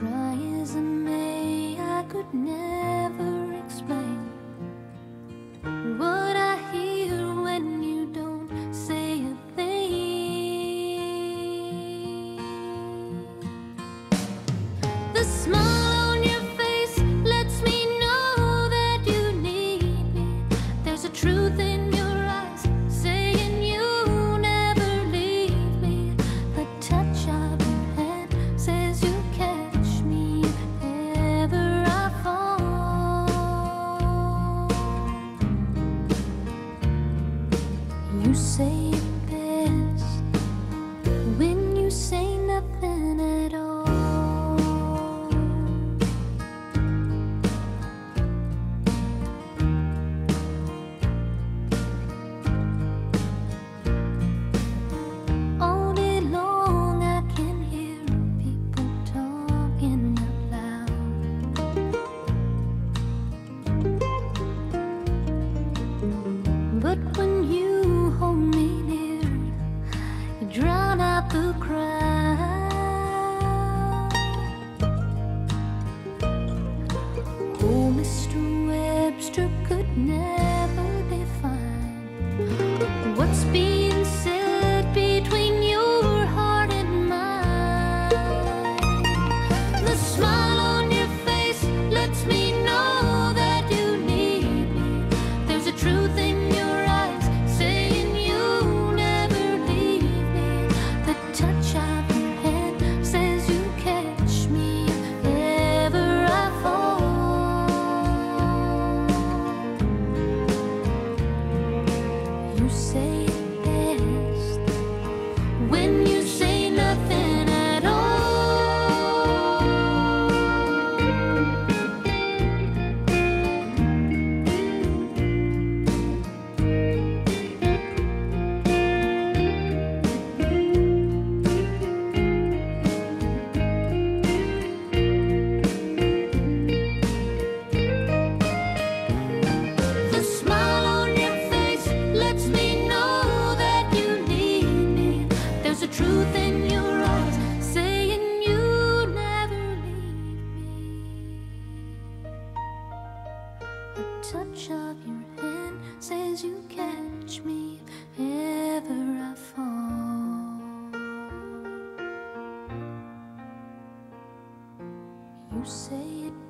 Try as I may, I could never you say as you catch me if ever I fall. You say it.